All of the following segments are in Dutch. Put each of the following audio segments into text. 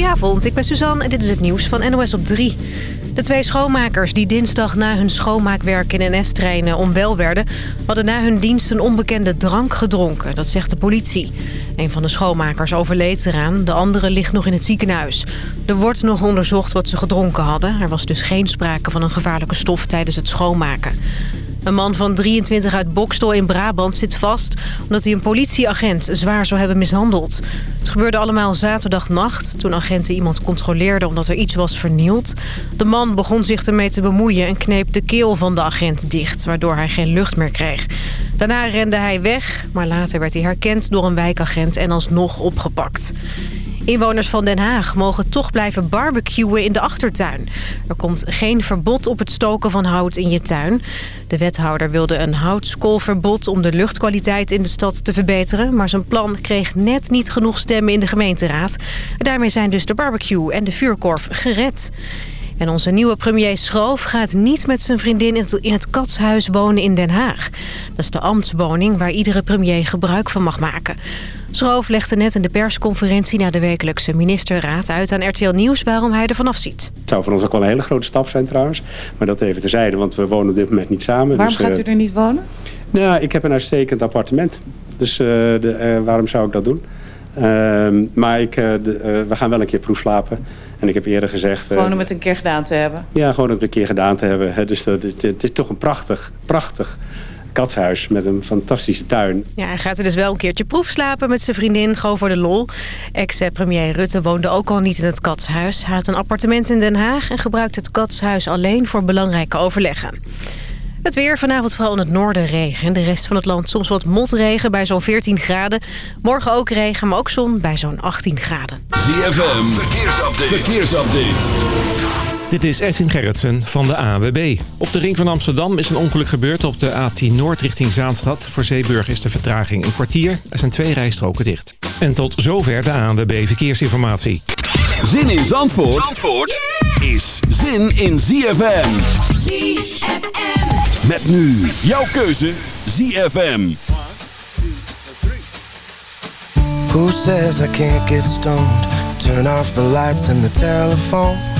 Goedenavond, ik ben Suzanne en dit is het nieuws van NOS op 3. De twee schoonmakers die dinsdag na hun schoonmaakwerk in NS-treinen onwel werden... hadden na hun dienst een onbekende drank gedronken, dat zegt de politie. Een van de schoonmakers overleed eraan, de andere ligt nog in het ziekenhuis. Er wordt nog onderzocht wat ze gedronken hadden. Er was dus geen sprake van een gevaarlijke stof tijdens het schoonmaken. Een man van 23 uit Bokstel in Brabant zit vast... omdat hij een politieagent zwaar zou hebben mishandeld. Het gebeurde allemaal zaterdagnacht... toen agenten iemand controleerden omdat er iets was vernield. De man begon zich ermee te bemoeien... en kneep de keel van de agent dicht... waardoor hij geen lucht meer kreeg. Daarna rende hij weg, maar later werd hij herkend door een wijkagent... en alsnog opgepakt. Inwoners van Den Haag mogen toch blijven barbecuen in de achtertuin. Er komt geen verbod op het stoken van hout in je tuin. De wethouder wilde een houtskoolverbod om de luchtkwaliteit in de stad te verbeteren. Maar zijn plan kreeg net niet genoeg stemmen in de gemeenteraad. Daarmee zijn dus de barbecue en de vuurkorf gered. En onze nieuwe premier Schroof gaat niet met zijn vriendin in het Katshuis wonen in Den Haag. Dat is de ambtswoning waar iedere premier gebruik van mag maken. Schroof legde net in de persconferentie na de wekelijkse ministerraad uit aan RTL Nieuws waarom hij er vanaf ziet. Het zou voor ons ook wel een hele grote stap zijn trouwens. Maar dat even terzijde, want we wonen op dit moment niet samen. Waarom dus, gaat u er niet wonen? Nou, ik heb een uitstekend appartement. Dus uh, de, uh, waarom zou ik dat doen? Uh, maar ik, de, we gaan wel een keer proefslapen. En ik heb eerder gezegd... Gewoon om het een keer gedaan te hebben? Ja, gewoon om het een keer gedaan te hebben. Hè. Dus dat, het, het is toch een prachtig, prachtig katshuis met een fantastische tuin. Ja, hij gaat er dus wel een keertje proefslapen met zijn vriendin, gewoon voor de lol. Ex-premier Rutte woonde ook al niet in het katshuis. Hij had een appartement in Den Haag en gebruikt het katshuis alleen voor belangrijke overleggen. Het weer vanavond vooral in het noorden regen. De rest van het land soms wat motregen bij zo'n 14 graden. Morgen ook regen, maar ook zon bij zo'n 18 graden. ZFM, verkeersupdate. verkeersupdate. Dit is Edwin Gerritsen van de AWB. Op de ring van Amsterdam is een ongeluk gebeurd op de A10 Noord richting Zaanstad. Voor Zeeburg is de vertraging een kwartier. Er zijn twee rijstroken dicht. En tot zover de ANWB Verkeersinformatie. Zin in Zandvoort, Zandvoort is zin in ZFM. ZFM. Met nu jouw keuze ZFM. Who says I can't get stoned? Turn off the lights and the telephone.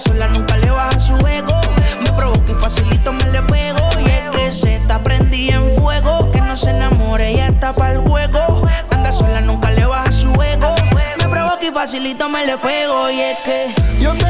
sola, nunca le baja su ego. Me provoca y facilito me le pego. Y es que se está prendida en fuego. Que no se enamore, ella está para el juego. Anda sola, nunca le baja su ego. Me provoca y facilito me le pego. Y es que yo te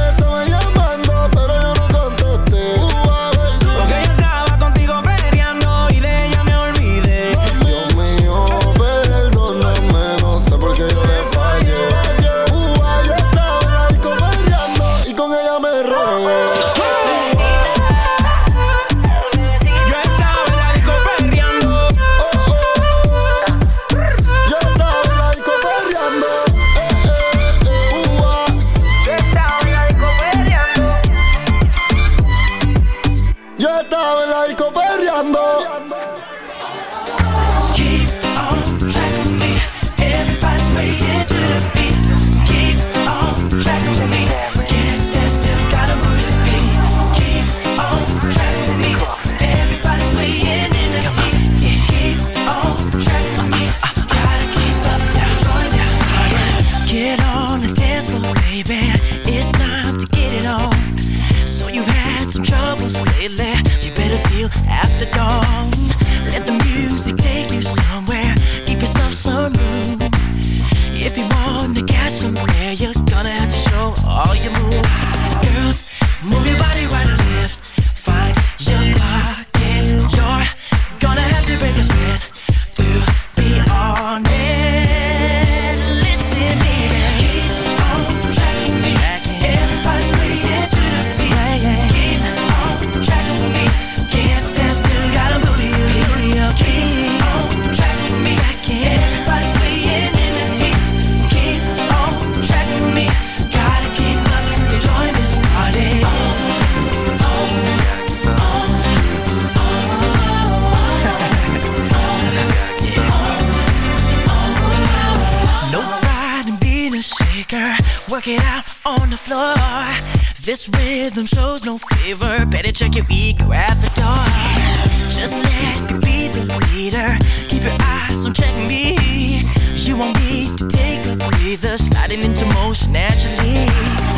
into motion naturally.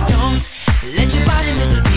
Don't let your body miss a beat.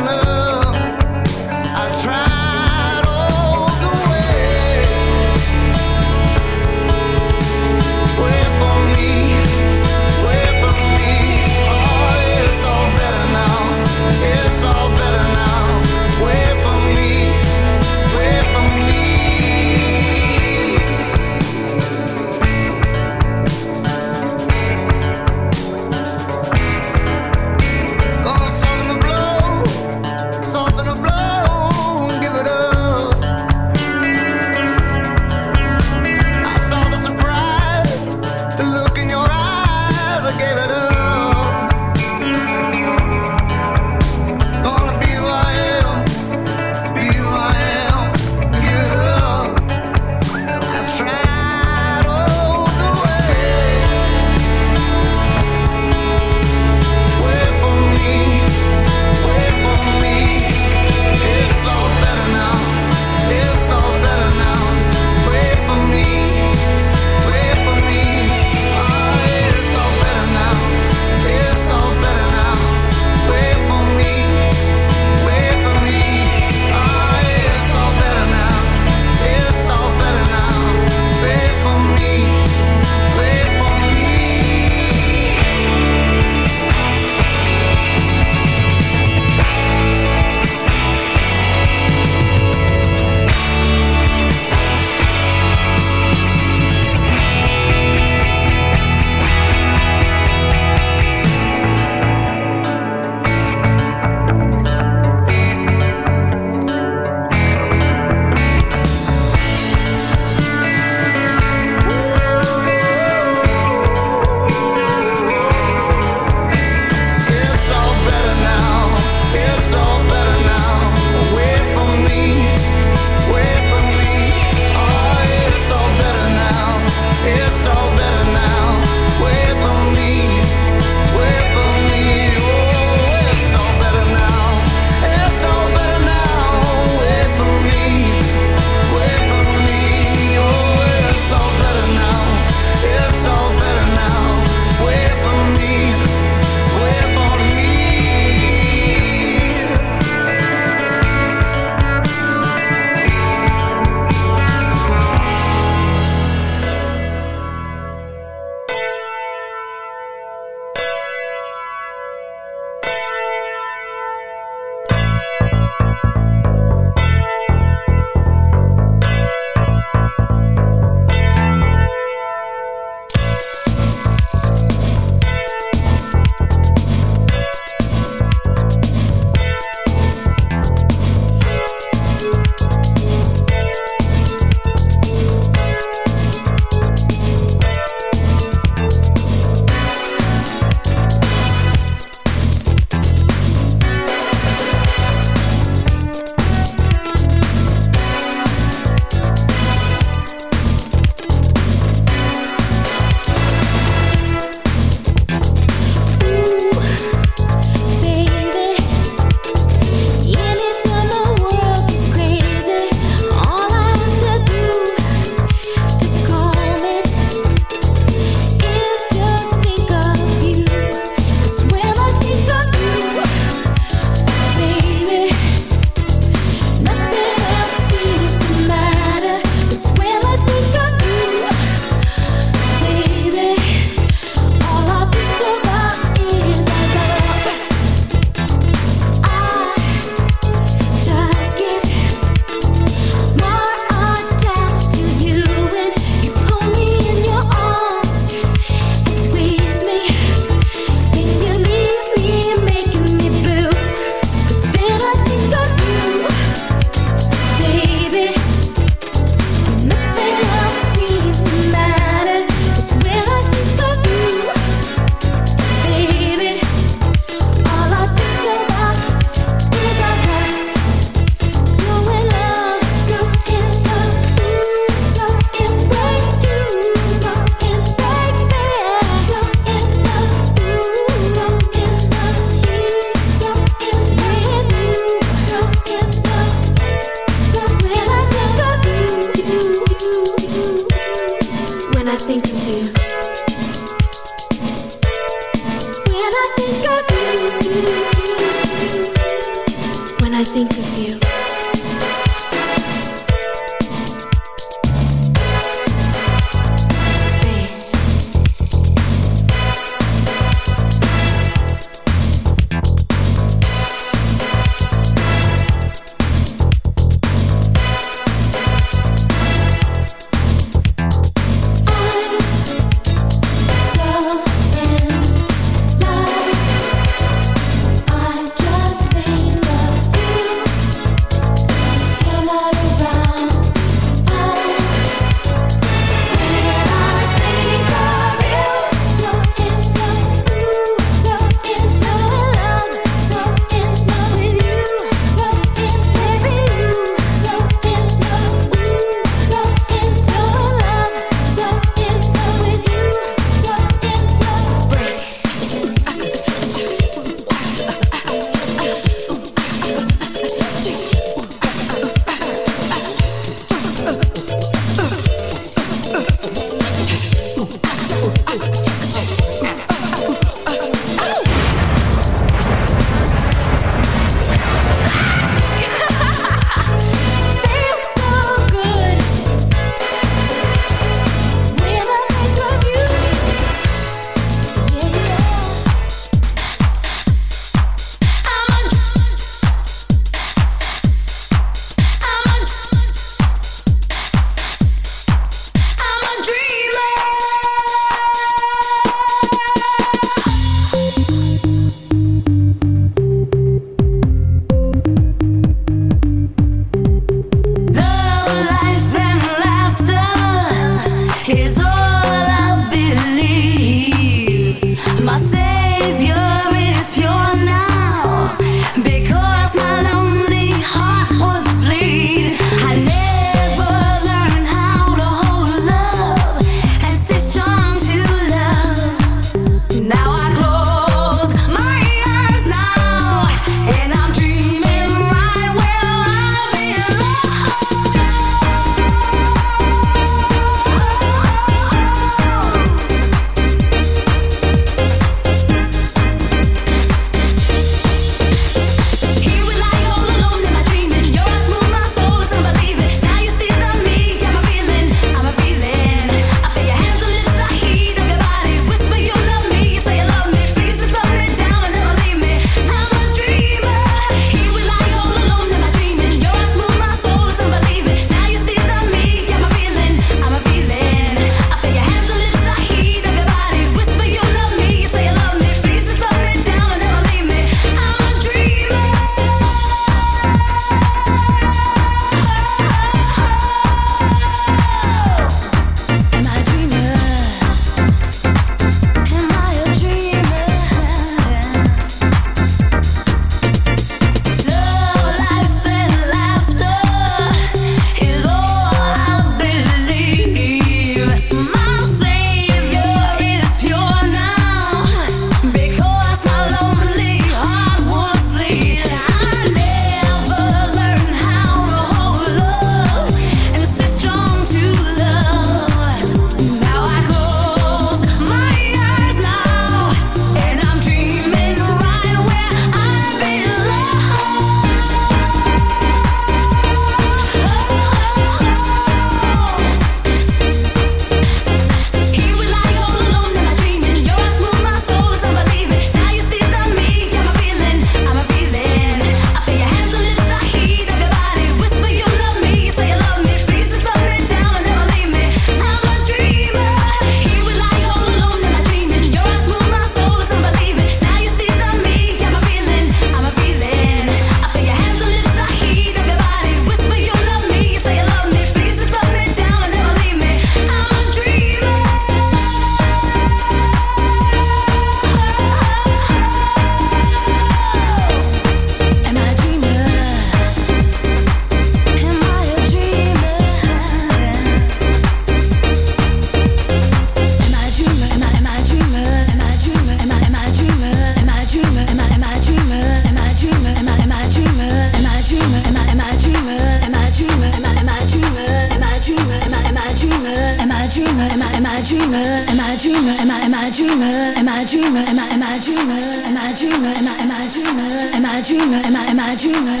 Dreamer? Am I am I a dreamer? Am I a dreamer? Am I am I a dreamer? Am I a dreamer? Am I am I a dreamer? Am I a dreamer? Am I am I a dreamer?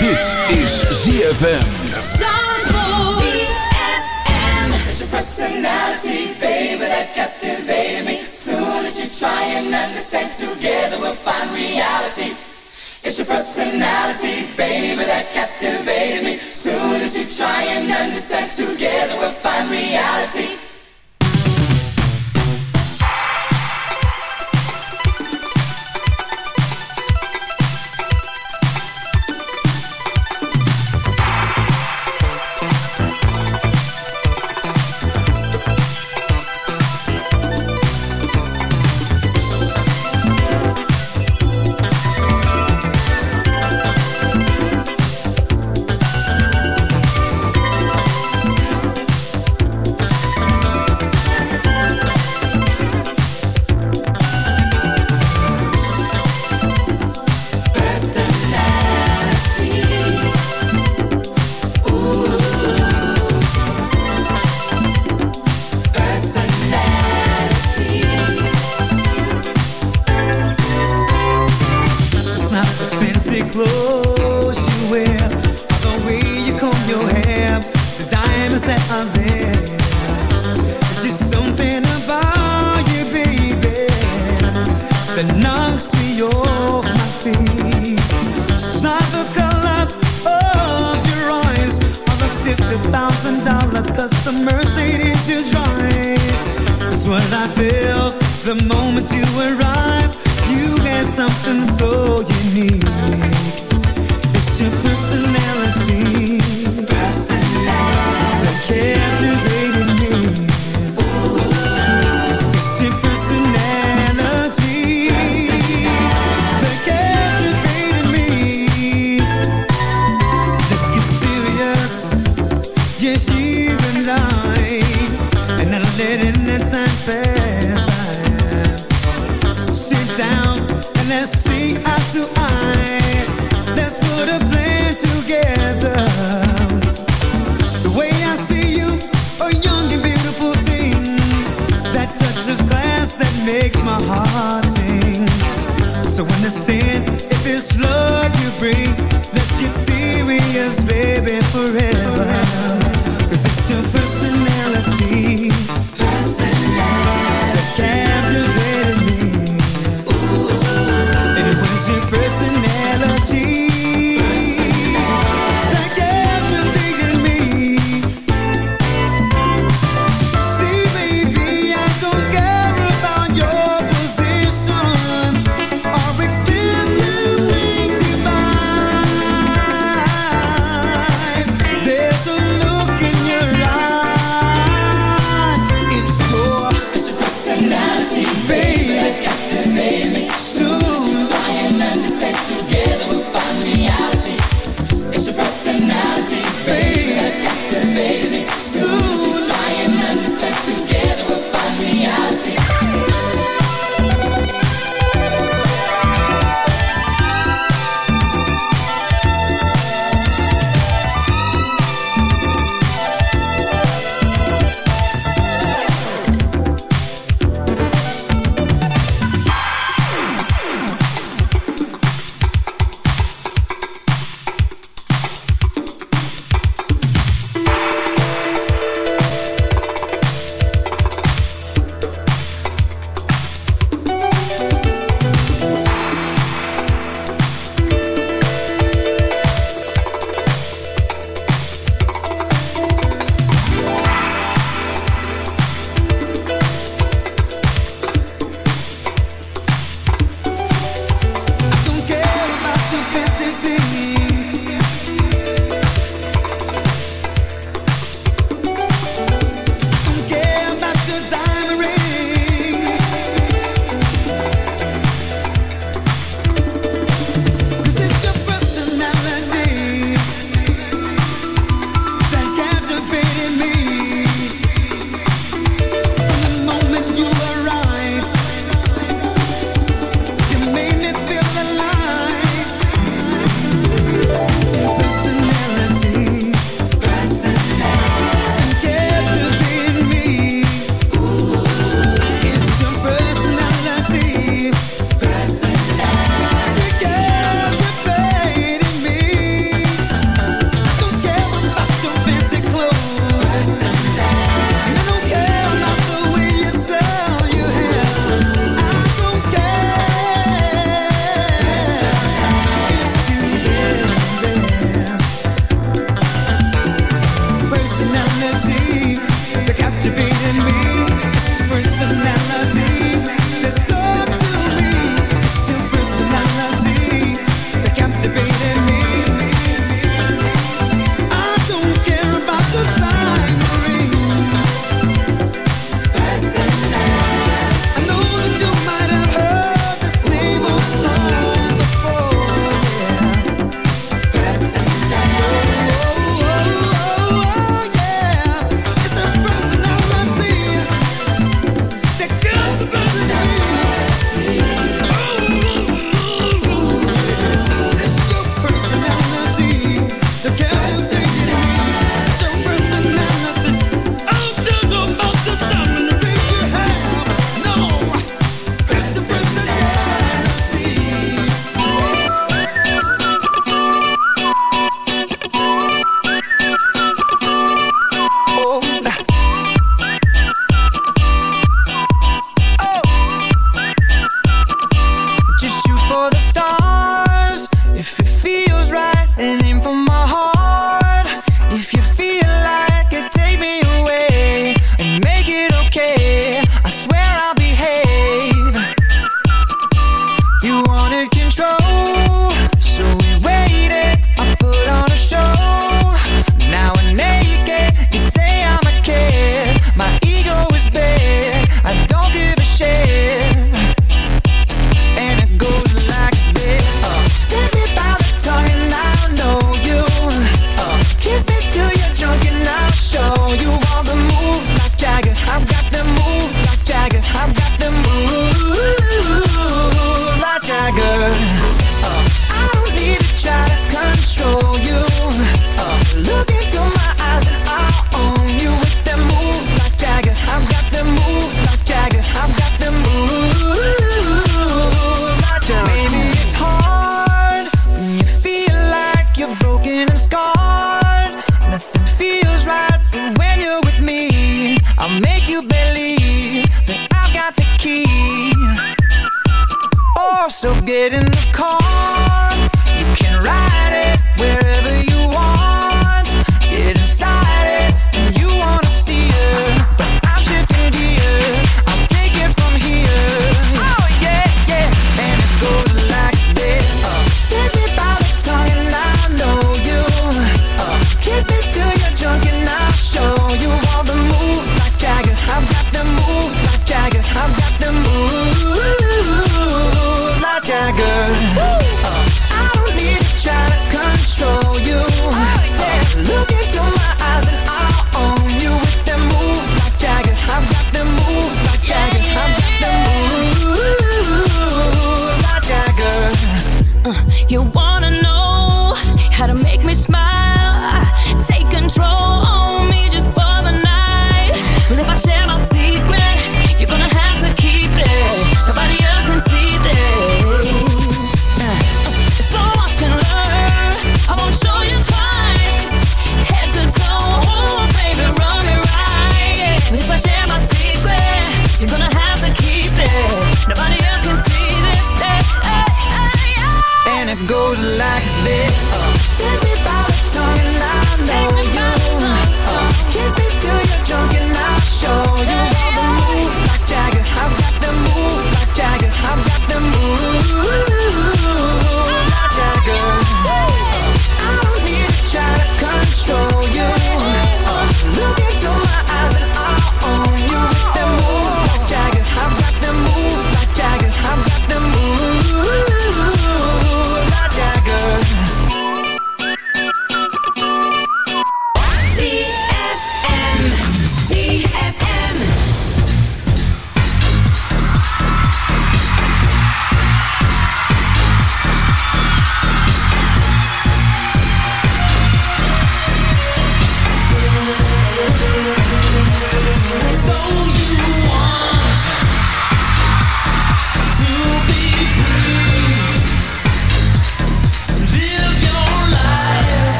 Dit is ZFM. It's your personality, baby, that captivated me. Soon as you try and understand, together we'll find reality. It's your personality, baby, that captivated me. Soon as you try and understand, together we'll find reality.